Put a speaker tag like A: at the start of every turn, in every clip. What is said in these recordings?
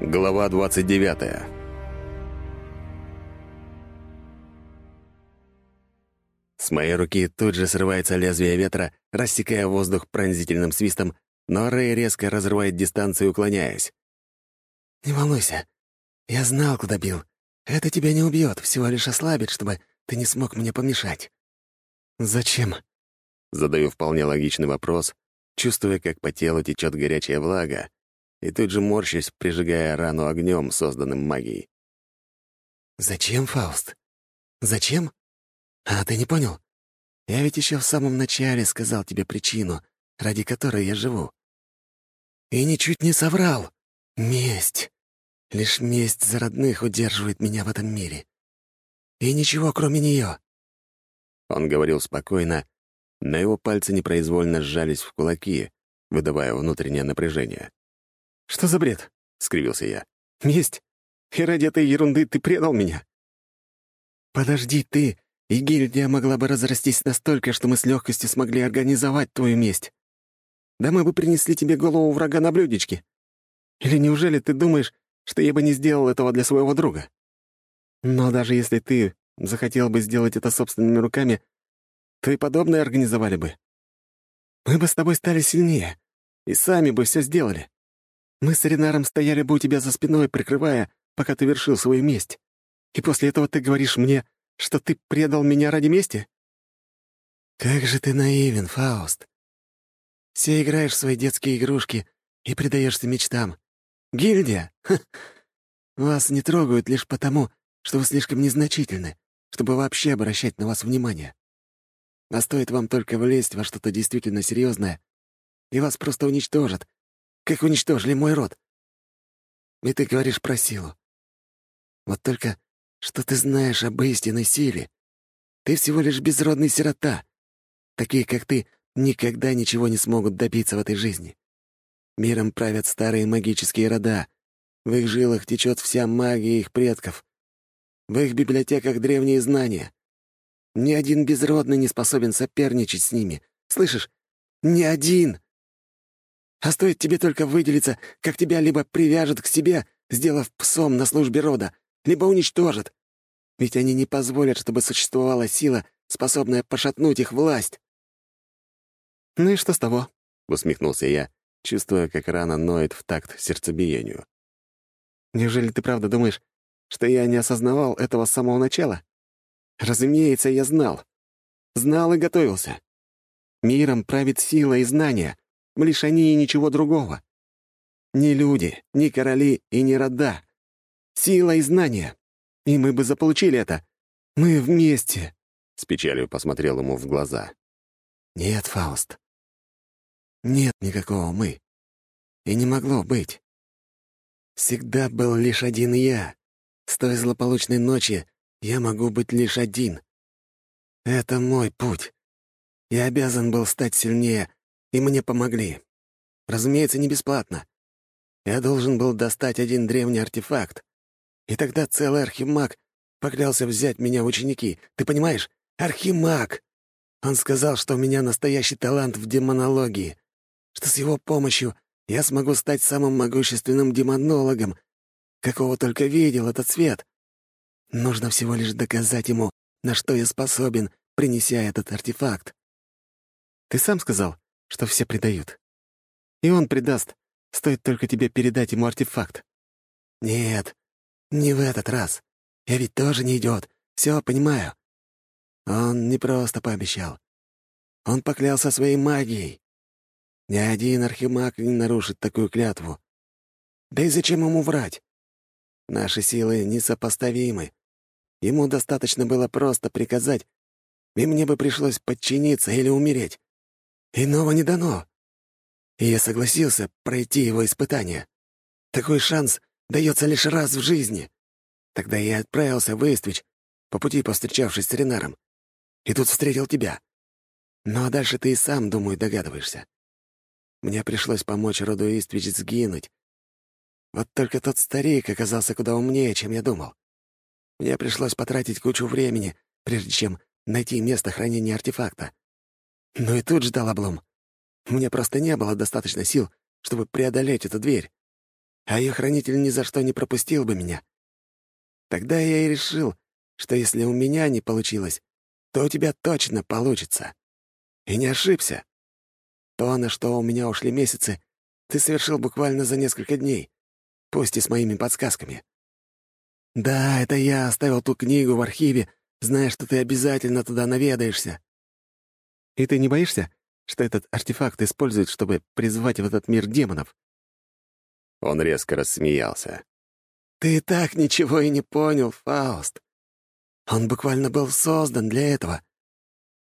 A: Глава 29 С моей руки тут же срывается лезвие ветра, рассекая воздух пронзительным свистом, но Рэй резко разрывает дистанцию, уклоняясь.
B: «Не волнуйся. Я знал, куда бил. Это тебя не убьет, всего лишь ослабит, чтобы ты не смог мне помешать».
A: «Зачем?» Задаю вполне логичный вопрос, чувствуя, как по телу течет горячая влага, и тут же морщусь, прижигая рану огнем, созданным магией.
B: «Зачем, Фауст? Зачем? А ты не понял? Я ведь еще в самом начале сказал тебе причину, ради которой я живу. И ничуть не соврал. Месть. Лишь месть за родных удерживает меня в этом мире. И ничего, кроме нее.
A: Он говорил спокойно, но его пальцы непроизвольно сжались в кулаки, выдавая внутреннее напряжение.
C: «Что за бред?» — скривился я. «Месть? И ради этой ерунды ты предал меня?»
B: «Подожди ты, и гильдия могла бы разрастись настолько, что мы с легкостью смогли организовать твою месть. Да мы бы принесли тебе голову врага на блюдечке. Или неужели ты думаешь, что я бы не сделал этого для своего друга? Но даже если ты захотел бы сделать это собственными руками, то и подобное организовали бы. Мы бы с тобой стали сильнее, и сами бы все сделали. Мы с Ренаром стояли бы у тебя за спиной, прикрывая, пока ты вершил свою месть. И после этого ты говоришь мне, что ты предал меня ради мести? Как же ты наивен, Фауст. Все играешь в свои детские игрушки и предаешься мечтам. Гильдия? Ха. Вас не трогают лишь потому, что вы слишком незначительны, чтобы вообще обращать на вас внимание. А стоит вам только влезть во что-то действительно серьезное, и вас просто уничтожат, как уничтожили мой род. И ты говоришь про силу. Вот только что ты знаешь об истинной силе? Ты всего лишь безродный сирота. Такие, как ты, никогда ничего не смогут добиться в этой жизни. Миром правят старые магические рода. В их жилах течет вся магия их предков. В их библиотеках древние знания. Ни один безродный не способен соперничать с ними. Слышишь? Ни один! А стоит тебе только выделиться, как тебя либо привяжут к себе, сделав псом на службе рода, либо уничтожат. Ведь они не позволят, чтобы существовала сила, способная пошатнуть их власть.
C: «Ну и что с того?»
A: — усмехнулся я, чувствуя, как рана ноет в такт сердцебиению.
C: «Неужели ты правда думаешь, что я не осознавал этого с самого начала? Разумеется, я знал. Знал и готовился. Миром правит сила и Лишь они и ничего другого. Ни люди, ни короли и ни рода. Сила и знания. И мы бы заполучили это. Мы вместе.
A: С печалью посмотрел ему в глаза.
B: Нет, Фауст. Нет никакого «мы». И не могло быть. Всегда был лишь один я. С той злополучной ночи я могу быть лишь один. Это мой путь. Я обязан был стать сильнее, и мне помогли. Разумеется, не бесплатно. Я должен был достать один древний артефакт. И тогда целый архимаг поклялся взять меня в ученики. Ты понимаешь? Архимаг! Он сказал, что у меня настоящий талант в демонологии, что с его помощью я смогу стать самым могущественным демонологом, какого только видел этот свет. Нужно всего лишь доказать ему, на что я способен, принеся этот артефакт.
C: Ты сам сказал, что все предают. И он предаст, стоит только тебе передать ему артефакт.
B: Нет, не в этот раз. Я ведь тоже не идиот. Все понимаю. Он не просто пообещал. Он поклялся своей магией. Ни один архимаг не нарушит такую клятву. Да и зачем ему врать? Наши силы несопоставимы. Ему достаточно было просто приказать, и мне бы пришлось подчиниться или умереть. Иного не дано. И я согласился пройти его испытание. Такой шанс дается лишь раз в жизни. Тогда я отправился в Иствич, по пути повстречавшись с Ренаром. И тут встретил тебя. Ну а дальше ты и сам, думаю, догадываешься. Мне пришлось помочь роду Иствич сгинуть. Вот только тот старик оказался куда умнее, чем я думал. Мне пришлось потратить кучу времени, прежде чем найти место хранения артефакта. Ну и тут ждал облом. Мне просто не было достаточно сил, чтобы преодолеть эту дверь. а ее хранитель ни за что не пропустил бы меня. Тогда я и решил, что если у меня не получилось, то у тебя точно получится. И не ошибся. То, на что у меня ушли месяцы, ты совершил буквально за несколько дней, пусть и с моими подсказками. Да, это я оставил ту книгу в архиве, зная, что ты обязательно туда наведаешься.
D: И ты не боишься, что этот артефакт используют, чтобы призвать в этот мир демонов?»
E: Он резко рассмеялся.
B: «Ты и так ничего и не понял, Фауст. Он буквально был создан для этого.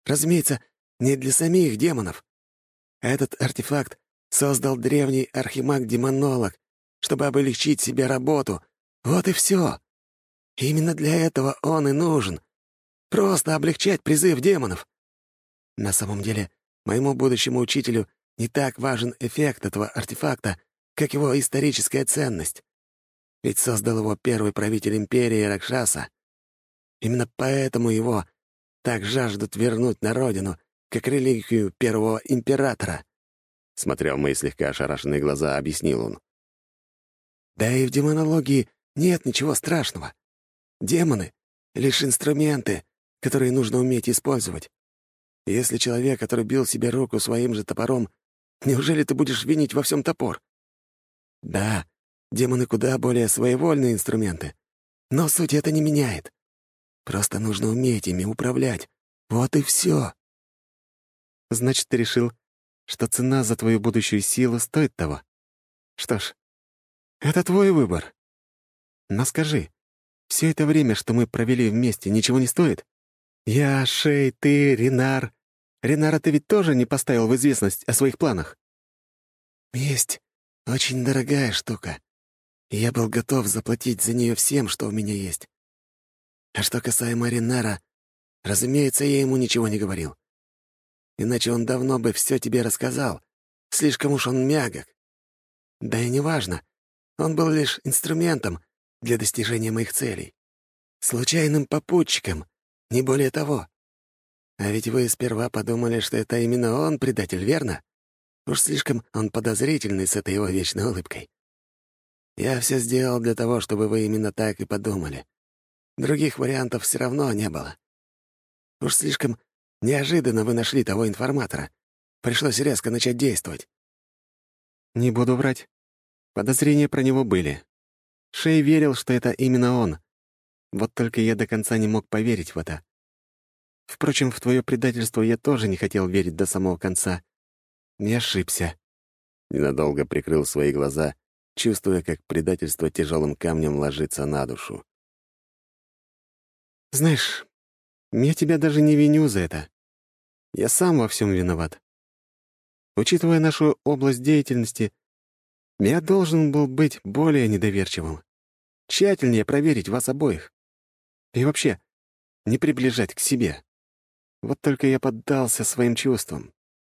B: Разумеется, не для самих демонов. Этот артефакт создал древний архимаг-демонолог, чтобы облегчить себе работу. Вот и все. Именно для этого он и нужен. Просто облегчать призыв демонов. На самом деле, моему будущему учителю не так важен эффект этого артефакта, как его историческая ценность. Ведь создал его первый правитель империи Ракшаса. Именно поэтому его так жаждут вернуть на родину, как религию первого императора.
E: Смотря в мои слегка ошарашенные глаза, объяснил он.
B: Да и в демонологии нет ничего страшного. Демоны — лишь инструменты, которые нужно уметь использовать. Если человек отрубил себе руку своим же топором, неужели ты будешь винить во всем топор? Да, демоны куда более своевольные инструменты, но суть это не меняет. Просто нужно уметь ими управлять. Вот и все.
D: Значит, ты решил, что цена за твою будущую силу стоит того? Что ж, это твой выбор. Но скажи, все это время, что мы провели вместе, ничего не стоит? Я, Шей, ты, Ренар. Ренара ты ведь тоже не поставил в известность о своих планах?
B: Месть — очень дорогая штука, я был готов заплатить за нее всем, что у меня есть. А что касаемо Ренара, разумеется, я ему ничего не говорил. Иначе он давно бы все тебе рассказал. Слишком уж он мягок. Да и неважно. Он был лишь инструментом для достижения моих целей. Случайным попутчиком, не более того. А ведь вы сперва подумали, что это именно он предатель, верно? Уж слишком он подозрительный с этой его вечной улыбкой. Я все сделал для того, чтобы вы именно так и подумали. Других вариантов все равно не было. Уж слишком неожиданно вы нашли того информатора. Пришлось резко начать действовать.
D: Не буду врать. Подозрения про него были. Шей верил, что это именно он, вот только я до конца не мог поверить в это. Впрочем, в твое предательство я тоже не хотел верить до самого конца. Не ошибся.
E: Ненадолго прикрыл свои глаза, чувствуя, как предательство тяжелым камнем ложится на душу.
D: Знаешь, я тебя даже не виню за это. Я сам во всем виноват. Учитывая нашу область деятельности, я должен был быть более недоверчивым, тщательнее проверить вас обоих. И вообще, не приближать к себе. Вот только я поддался своим чувствам.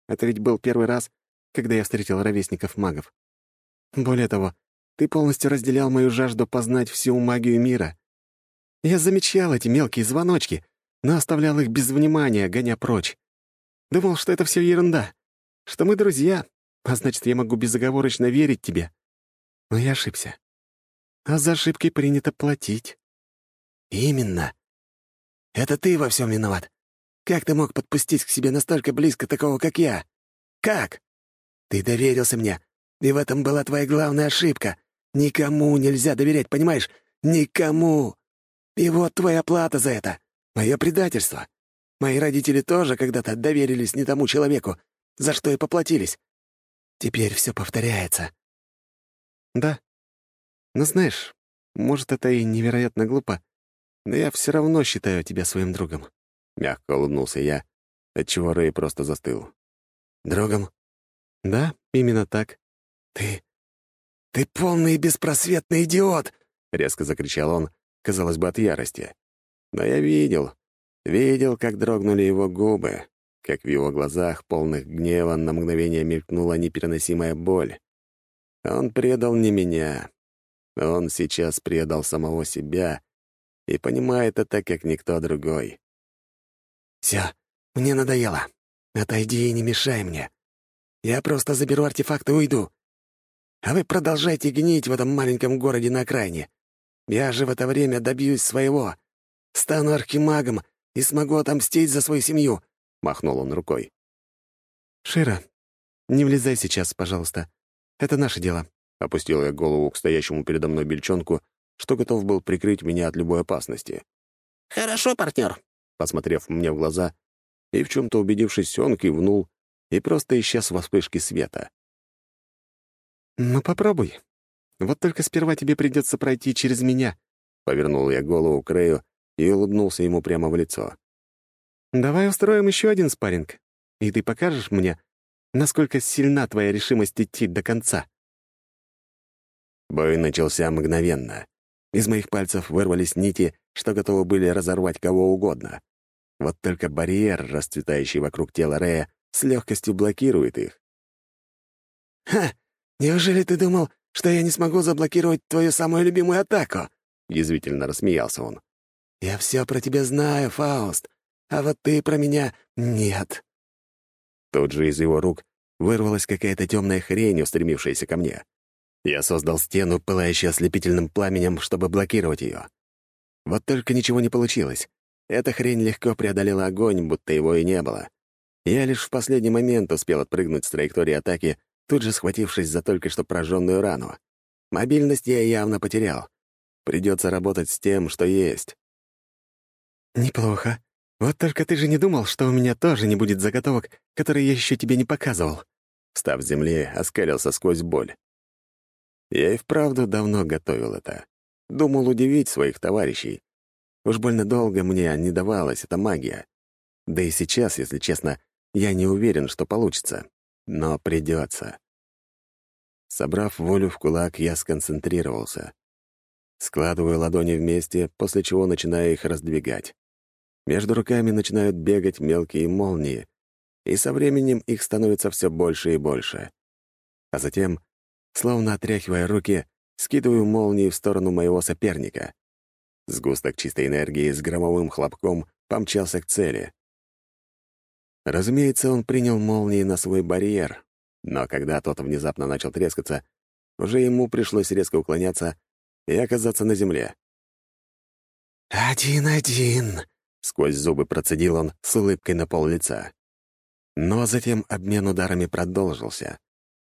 D: Это ведь был первый раз, когда я встретил ровесников магов. Более того, ты полностью разделял мою жажду познать всю магию мира. Я замечал эти мелкие звоночки, но оставлял их без внимания, гоня прочь. Думал, что это все ерунда, что мы друзья, а значит, я могу безоговорочно верить тебе. Но я ошибся. А за ошибки принято платить.
B: «Именно. Это ты во всем виноват. Как ты мог подпустить к себе настолько близко такого, как я? Как? Ты доверился мне, и в этом была твоя главная ошибка. Никому нельзя доверять, понимаешь? Никому. И вот твоя плата за это. Мое предательство. Мои родители тоже когда-то доверились не тому человеку, за что и поплатились. Теперь все повторяется.
D: Да. Но знаешь, может, это и невероятно глупо, но я все равно считаю тебя своим другом».
E: Мягко улыбнулся я, отчего Рэй просто застыл.
B: «Другом?»
D: «Да, именно так».
B: «Ты... ты полный беспросветный идиот!»
E: — резко закричал он, казалось бы, от ярости. Но я видел, видел, как дрогнули его губы, как в его глазах, полных гнева, на мгновение мелькнула непереносимая боль. Он предал не меня. Он сейчас предал самого себя и понимает это, как никто другой.
B: «Все, мне надоело. Отойди и не мешай мне. Я просто заберу артефакт и уйду.
C: а вы продолжайте гнить в этом маленьком городе на окраине. Я же в это время добьюсь своего. Стану архимагом и смогу отомстить за свою семью», — махнул он рукой.
F: «Шира, не влезай сейчас, пожалуйста. Это наше дело», — опустил я голову к стоящему передо мной бельчонку, что готов был прикрыть меня от любой опасности.
C: «Хорошо, партнер», —
B: посмотрев мне в глаза и в чем то убедившись, он кивнул и просто исчез во вспышке света.
F: «Ну, попробуй. Вот только сперва тебе придется пройти через меня», — повернул я голову к Рэю и улыбнулся ему прямо в лицо. «Давай устроим еще один спарринг, и ты покажешь мне, насколько сильна твоя решимость идти до конца».
B: Бой начался мгновенно. Из моих пальцев вырвались нити, что готовы были разорвать кого угодно. Вот только барьер, расцветающий вокруг тела Рэя, с легкостью блокирует их.
C: «Ха! Неужели ты думал, что я не смогу заблокировать твою самую любимую атаку?» — язвительно рассмеялся он. «Я все про тебя знаю, Фауст, а вот ты про меня нет».
B: Тут же из его рук вырвалась какая-то темная хрень, устремившаяся ко мне. Я создал стену, пылающую ослепительным пламенем, чтобы блокировать ее. Вот только ничего не получилось. Эта хрень легко преодолела огонь, будто его и не было. Я лишь в последний момент успел отпрыгнуть с траектории атаки тут же схватившись за только что прожженную рану. Мобильность я явно потерял. Придется работать с тем, что есть.
F: «Неплохо. Вот только ты же не думал, что у меня тоже не будет заготовок, которые я еще тебе не показывал».
B: Став с земли, оскалился сквозь боль. Я и вправду давно готовил это. Думал удивить своих товарищей. Уж больно долго мне не давалась эта магия. Да и сейчас, если честно, я не уверен, что получится но придется. Собрав волю в кулак, я сконцентрировался. Складываю ладони вместе, после чего начинаю их раздвигать. Между руками начинают бегать мелкие молнии, и со временем их становится все больше и больше. А затем, словно отряхивая руки, скидываю молнии в сторону моего соперника. Сгусток чистой энергии с громовым хлопком помчался к цели. Разумеется, он принял молнии на свой барьер, но когда тот внезапно начал трескаться, уже ему пришлось резко уклоняться и оказаться на земле.
C: «Один-один», — сквозь зубы процедил он с улыбкой на пол лица.
B: Но затем обмен ударами продолжился.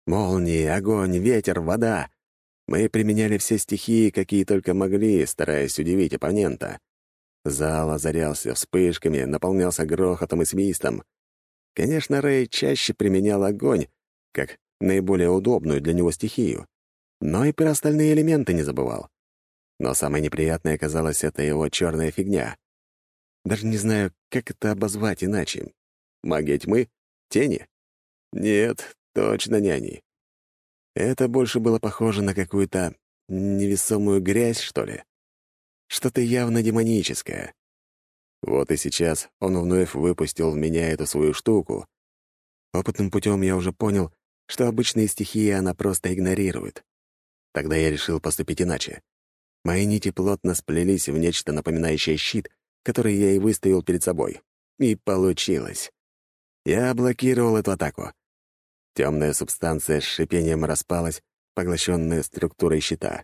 B: Молнии, огонь, ветер, вода. Мы применяли все стихии, какие только могли, стараясь удивить оппонента. Зал озарялся вспышками, наполнялся грохотом и свистом. Конечно, Рэй чаще применял огонь, как наиболее удобную для него стихию, но и про остальные элементы не забывал. Но самое неприятное оказалось это его черная фигня. Даже не знаю, как это обозвать иначе. Магия тьмы? Тени? Нет, точно не они. Это больше было похоже на какую-то невесомую грязь, что ли. Что-то явно демоническое. Вот и сейчас он вновь выпустил в меня эту свою штуку. Опытным путем я уже понял, что обычные стихии она просто игнорирует. Тогда я решил поступить иначе. Мои нити плотно сплелись в нечто напоминающее щит, который я и выставил перед собой. И получилось. Я блокировал эту атаку. Темная субстанция с шипением распалась, поглощенная структурой щита.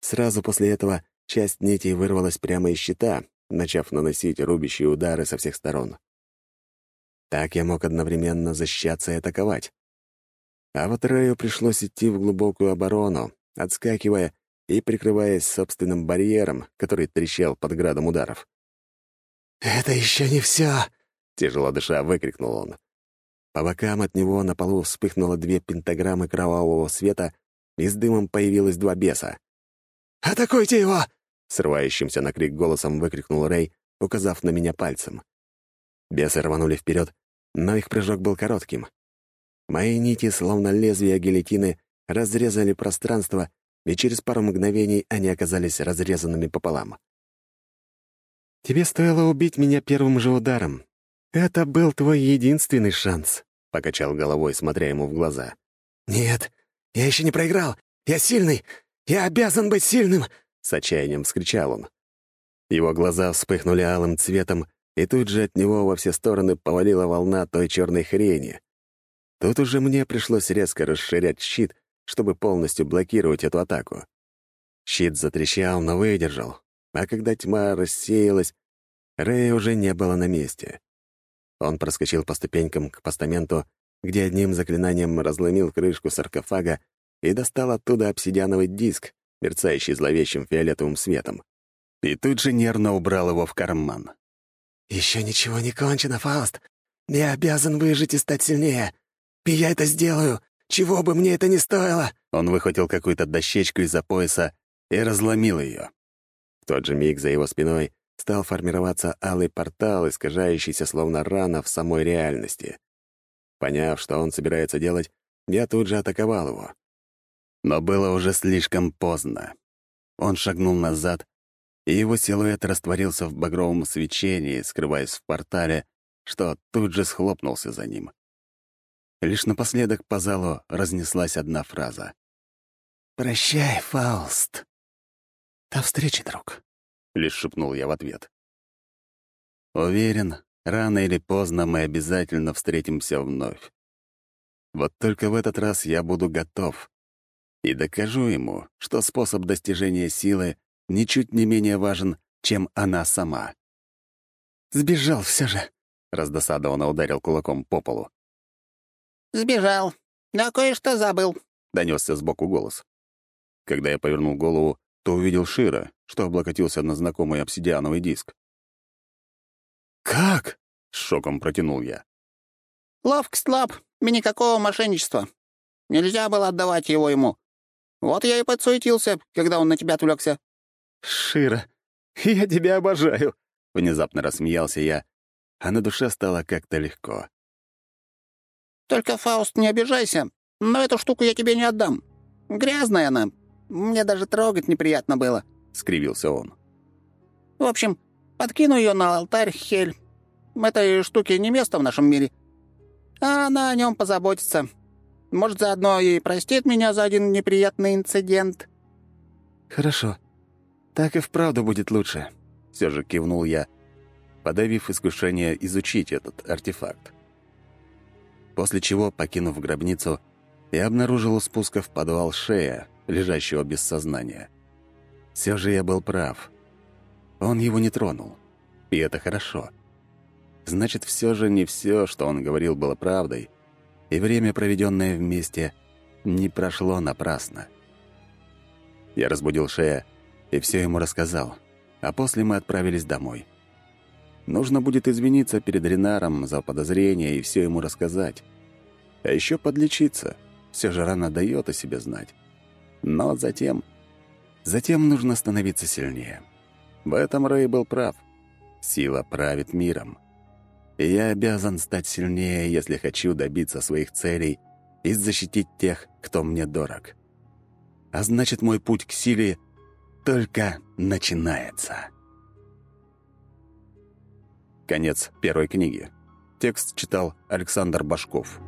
B: Сразу после этого часть нитей вырвалась прямо из щита, начав наносить рубящие удары со всех сторон. Так я мог одновременно защищаться и атаковать. А вот Рэю пришлось идти в глубокую оборону, отскакивая и прикрываясь собственным барьером, который трещал под градом ударов.
C: «Это еще не все!»
B: — тяжело дыша выкрикнул он. По бокам от него на полу вспыхнуло две пентаграммы кровавого света, и с дымом появилось два беса.
C: «Атакуйте его!»
B: Срывающимся на крик голосом выкрикнул Рэй, указав на меня пальцем. Бесы рванули вперед, но их прыжок был коротким. Мои нити, словно лезвия гильотины, разрезали пространство, и через пару мгновений они оказались разрезанными пополам.
F: «Тебе стоило убить меня первым же ударом. Это был твой единственный шанс», — покачал головой, смотря ему в глаза.
C: «Нет, я еще не проиграл. Я сильный. Я обязан быть сильным!»
B: — с отчаянием вскричал он. Его глаза вспыхнули алым цветом, и тут же от него во все стороны повалила волна той черной хрени. Тут уже мне пришлось резко расширять щит, чтобы полностью блокировать эту атаку. Щит затрещал, но выдержал, а когда тьма рассеялась, Рэя уже не было на месте. Он проскочил по ступенькам к постаменту, где одним заклинанием разломил крышку саркофага и достал оттуда обсидиановый диск, мерцающий зловещим фиолетовым светом. И тут же нервно убрал его в карман.
F: «Еще ничего не кончено, Фауст. Я обязан выжить и стать сильнее. И я это сделаю, чего бы мне это ни стоило!»
B: Он выхватил какую-то дощечку из-за пояса и разломил ее. В тот же миг за его спиной стал формироваться алый портал, искажающийся словно рана в самой реальности. Поняв, что он собирается делать, я тут же атаковал его. Но было уже слишком поздно. Он шагнул назад, и его силуэт растворился в багровом свечении, скрываясь в портале, что тут же схлопнулся за ним. Лишь напоследок по залу разнеслась одна фраза.
F: «Прощай, Фауст. До встречи, друг», —
B: лишь шепнул я в ответ. Уверен, рано или поздно мы обязательно встретимся вновь. Вот только в этот раз я буду готов и докажу ему, что способ достижения силы ничуть не менее важен, чем она сама.
F: «Сбежал все же», —
B: раздосадованно ударил кулаком по полу.
G: «Сбежал, но кое-что забыл», —
B: донесся сбоку голос. Когда я повернул голову, то увидел Шира, что облокотился на знакомый обсидиановый диск.
F: «Как?»
B: — с шоком протянул я.
G: «Ловкость лап, и никакого мошенничества. Нельзя было отдавать его ему. Вот я и подсуетился, когда он на тебя отвлекся.
B: «Шира, я тебя обожаю!» — внезапно рассмеялся я, а на душе стало как-то легко.
G: «Только, Фауст, не обижайся, но эту штуку я тебе не отдам. Грязная она, мне даже трогать неприятно было», — скривился он. «В общем, подкину ее на алтарь Хель. Этой штуке не место в нашем мире. А она о нем позаботится. Может, заодно и простит меня за один неприятный инцидент».
F: «Хорошо. Так и вправду будет лучше», —
B: все же кивнул я, подавив искушение изучить этот артефакт. После чего, покинув гробницу, я обнаружил у спуска в подвал шея, лежащего без сознания. Все же я был прав. Он его не тронул. И это хорошо. Значит, все же не все, что он говорил, было правдой, и время, проведенное вместе, не прошло напрасно. Я разбудил Шея и все ему рассказал, а после мы отправились домой. Нужно будет извиниться перед Ренаром за подозрение и все ему рассказать. А еще подлечиться. Все же рана дает о себе знать. Но затем... Затем нужно становиться сильнее. В этом Рэй был прав. Сила правит миром. И я обязан стать сильнее, если хочу добиться своих целей и защитить тех, кто мне дорог. А значит, мой путь к силе только начинается. Конец первой книги. Текст читал Александр Башков.